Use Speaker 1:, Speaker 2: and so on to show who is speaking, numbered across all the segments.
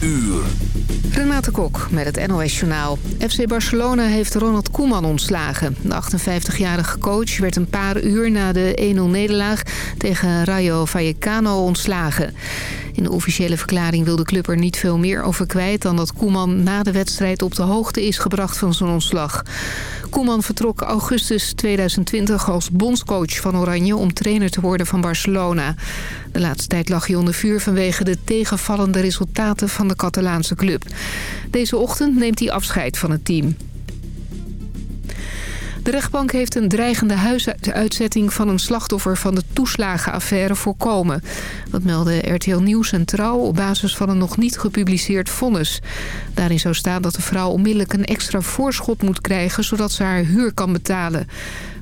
Speaker 1: uur.
Speaker 2: Renate Kok met het NOS Journaal. FC Barcelona heeft Ronald Koeman ontslagen. De 58-jarige coach werd een paar uur na de 1-0-nederlaag tegen Rayo Vallecano ontslagen. In de officiële verklaring wil de club er niet veel meer over kwijt... dan dat Koeman na de wedstrijd op de hoogte is gebracht van zijn ontslag. Koeman vertrok augustus 2020 als bondscoach van Oranje... om trainer te worden van Barcelona. De laatste tijd lag hij onder vuur vanwege de tegenvallende resultaten van de Catalaanse club. Deze ochtend neemt hij afscheid van het team. De rechtbank heeft een dreigende huisuitzetting van een slachtoffer van de toeslagenaffaire voorkomen. Dat meldde RTL Nieuws en Trouw op basis van een nog niet gepubliceerd vonnis. Daarin zou staan dat de vrouw onmiddellijk een extra voorschot moet krijgen... zodat ze haar huur kan betalen.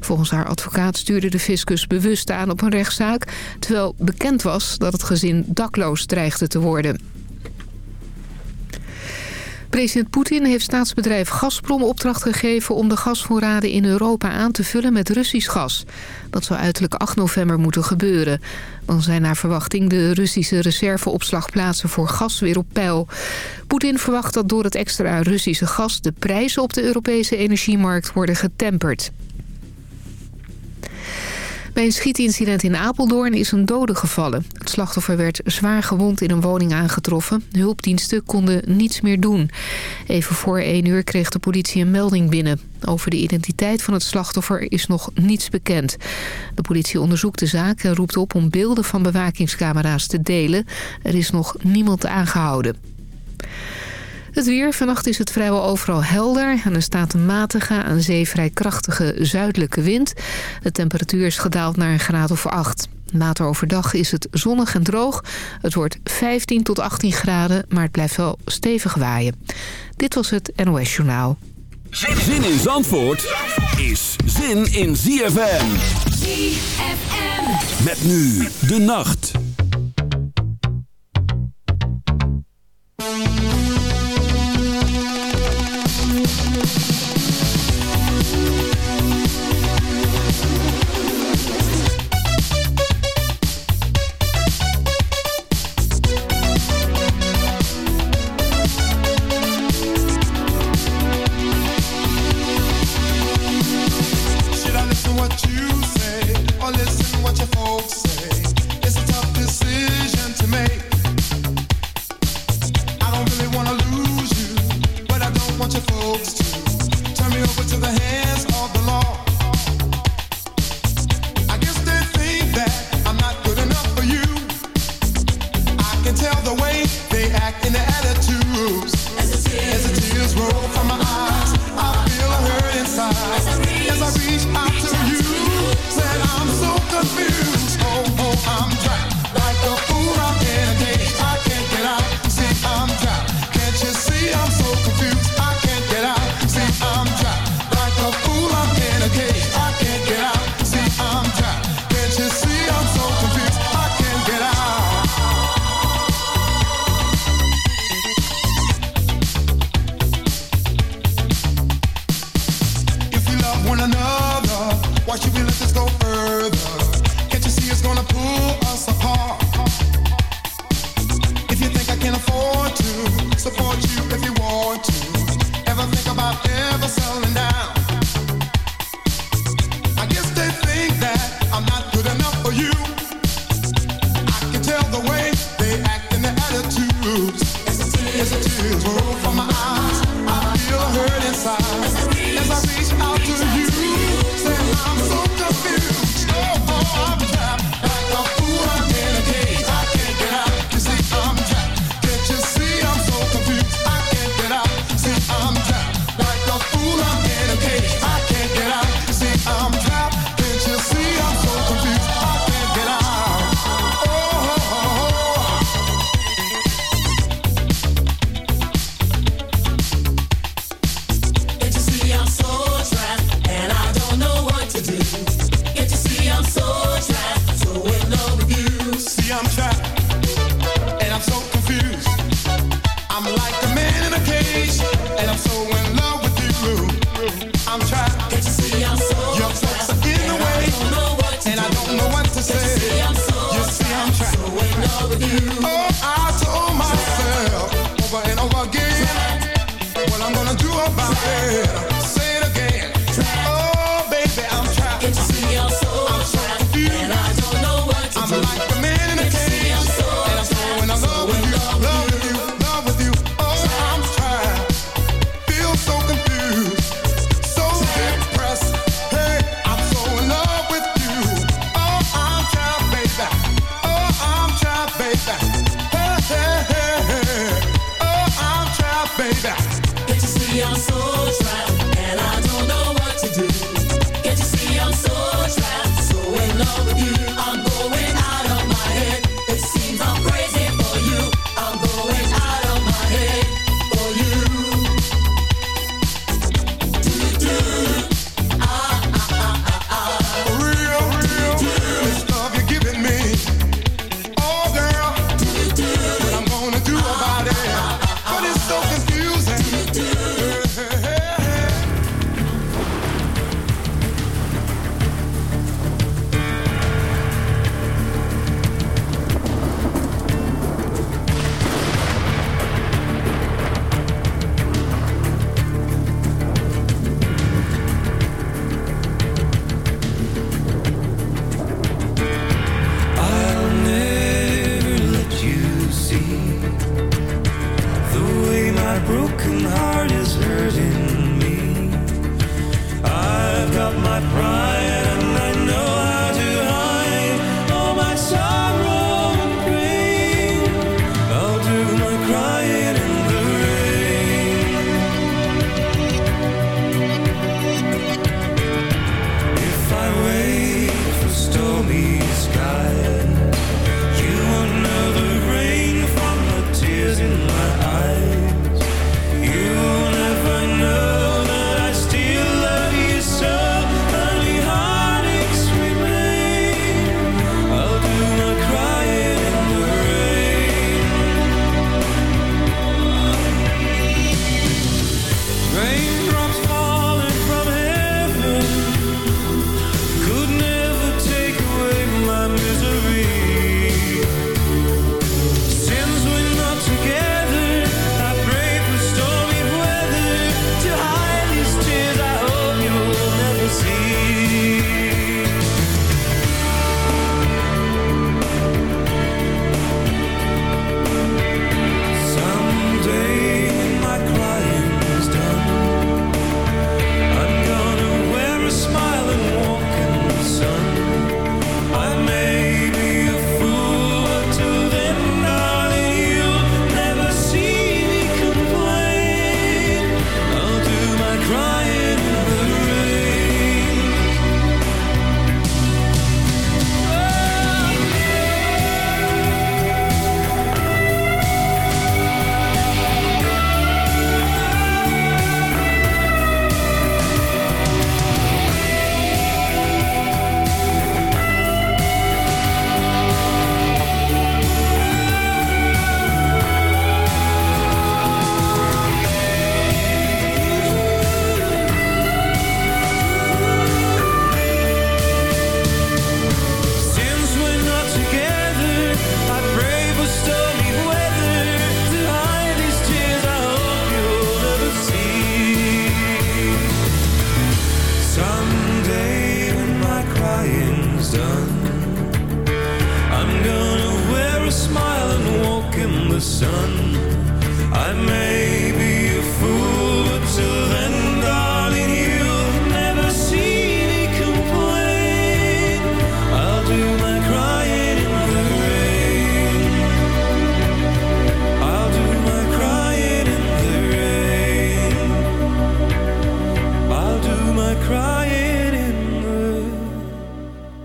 Speaker 2: Volgens haar advocaat stuurde de fiscus bewust aan op een rechtszaak... terwijl bekend was dat het gezin dakloos dreigde te worden. President Poetin heeft staatsbedrijf Gazprom opdracht gegeven... om de gasvoorraden in Europa aan te vullen met Russisch gas. Dat zou uiterlijk 8 november moeten gebeuren. Dan zijn naar verwachting de Russische reserveopslagplaatsen voor gas weer op peil. Poetin verwacht dat door het extra Russische gas... de prijzen op de Europese energiemarkt worden getemperd. Bij een schietincident in Apeldoorn is een dode gevallen. Het slachtoffer werd zwaar gewond in een woning aangetroffen. Hulpdiensten konden niets meer doen. Even voor één uur kreeg de politie een melding binnen. Over de identiteit van het slachtoffer is nog niets bekend. De politie onderzoekt de zaak en roept op om beelden van bewakingscamera's te delen. Er is nog niemand aangehouden. Het weer. Vannacht is het vrijwel overal helder. En er staat een matige, aan zee vrij krachtige zuidelijke wind. De temperatuur is gedaald naar een graad of 8. Later overdag is het zonnig en droog. Het wordt 15 tot 18 graden, maar het blijft wel stevig waaien. Dit was het NOS Journaal.
Speaker 1: Zin in Zandvoort is zin in ZFM.
Speaker 3: ZFM.
Speaker 1: Met nu de nacht.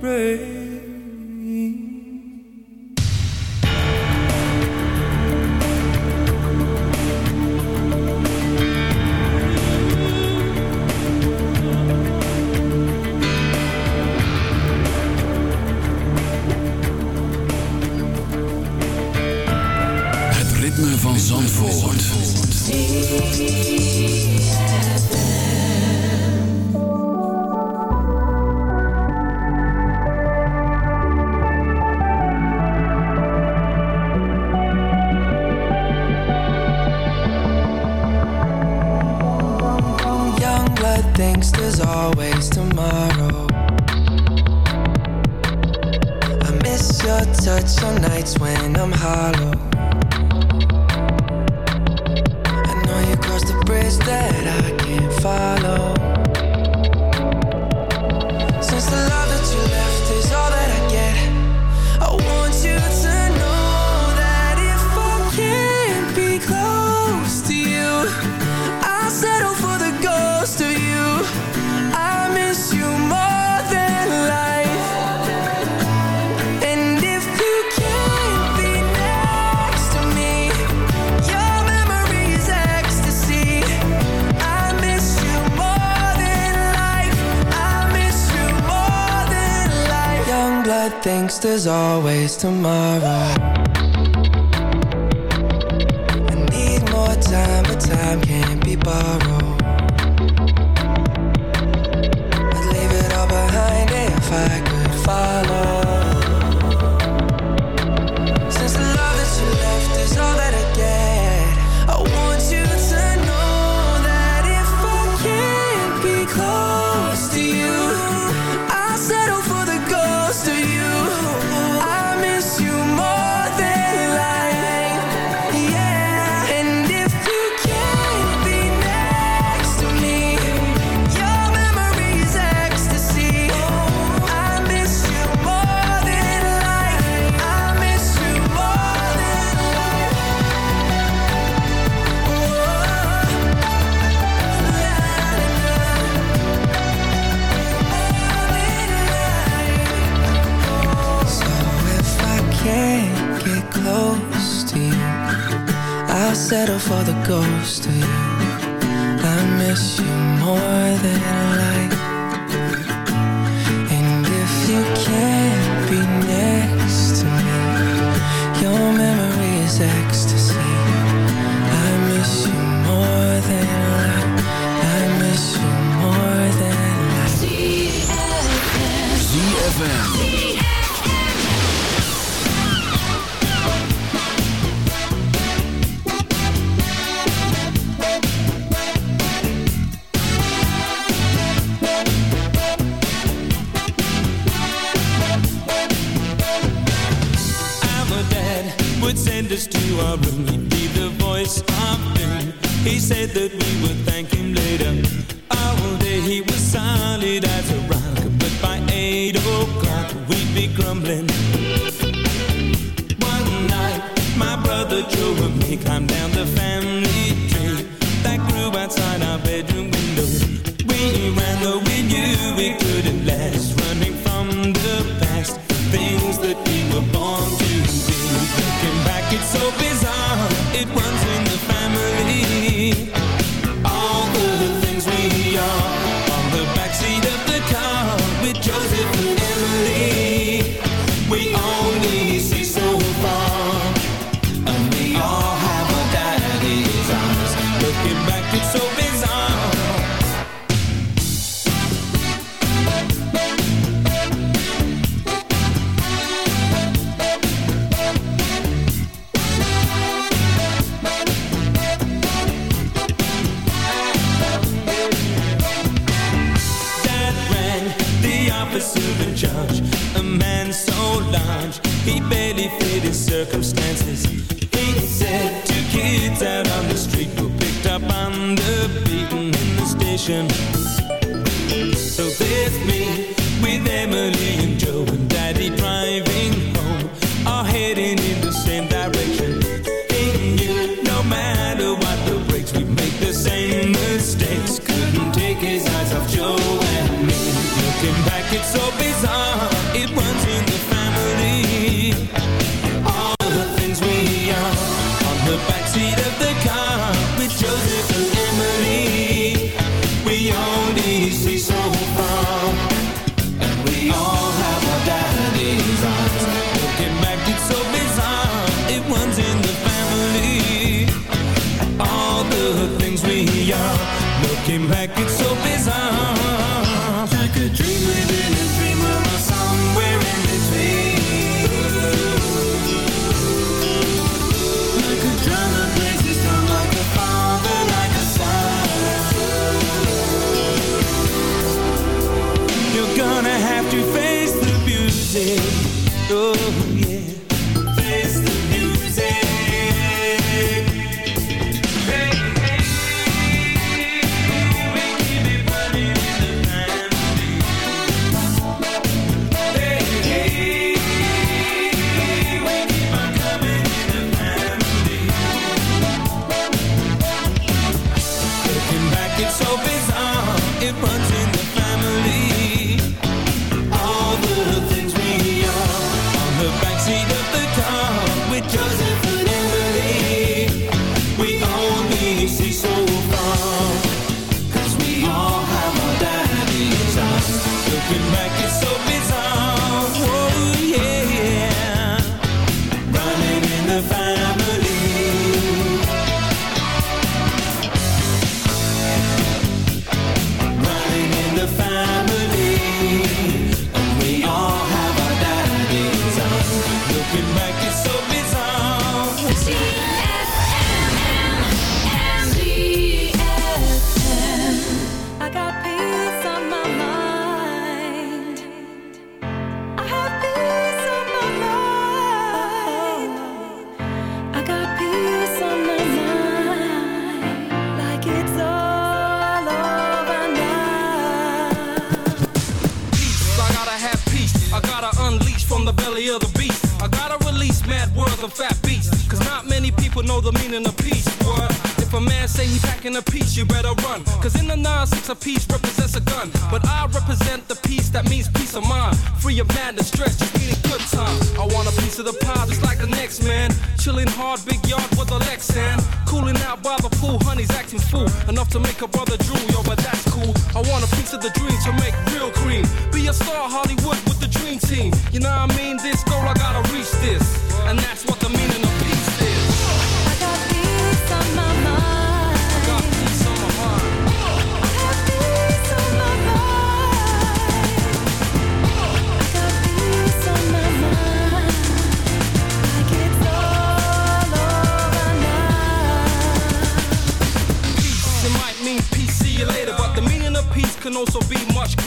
Speaker 3: break. Always tomorrow. For
Speaker 4: things that of
Speaker 5: madness, stress, just a good time. I want a piece of the pie just like the next man. Chilling hard, big yard with a Lexan. Cooling out by the pool, honey's acting fool. Enough to make a brother drool, yo, but that's cool. I want a piece of the dream to make real cream. Be a star, Hollywood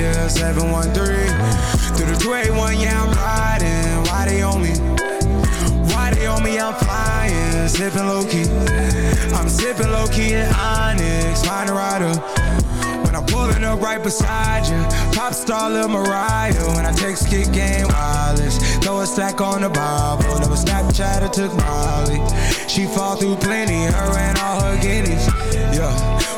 Speaker 6: yeah. 713 through the 281, yeah, I'm riding. Why they on me? Why they on me? I'm flying, sipping low key. I'm sipping low key in Onyx, find a rider. When I'm pulling up right beside you, pop star Lil Mariah. When I text kick game wireless, throw a stack on the Bible. Never Snapchat or took Molly. She fall through plenty, her and all her guineas. Yeah,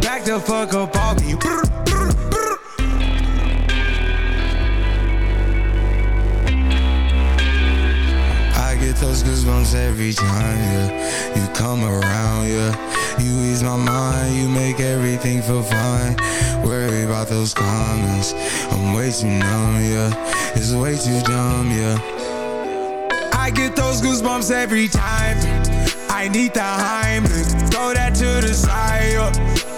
Speaker 6: Back the fuck up off me. Brr, brr, brr. I get those goosebumps every time, yeah. You come around, yeah. You ease my mind, you make everything feel fine. Worry about those comments. I'm way too numb, yeah. It's way too dumb, yeah. I get those goosebumps every time. I need the Heimlich, throw that to the side.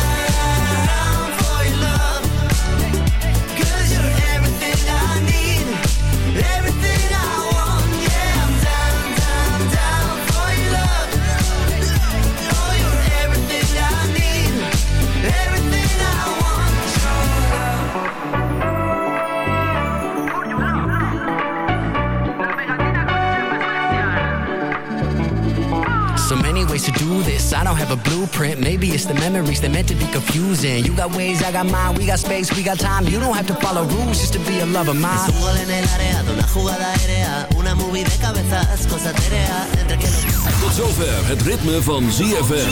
Speaker 7: do this. I don't have a blueprint. Maybe it's the memories that meant to be confusing. You got ways, I got mine. We got space, we got time. You don't have to follow rules just to be a lover of
Speaker 8: Es
Speaker 7: mine.
Speaker 8: un gol en el área de una jugada aérea. Una movie de cabezas, cosa etérea. Entre que lo
Speaker 9: Tot zover het ritme van ZFM.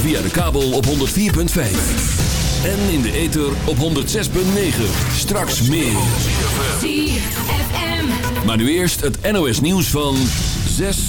Speaker 9: Via de kabel op 104.5. En in de ether op 106.9. Straks meer.
Speaker 10: ZFM.
Speaker 9: Maar nu eerst het NOS nieuws van 6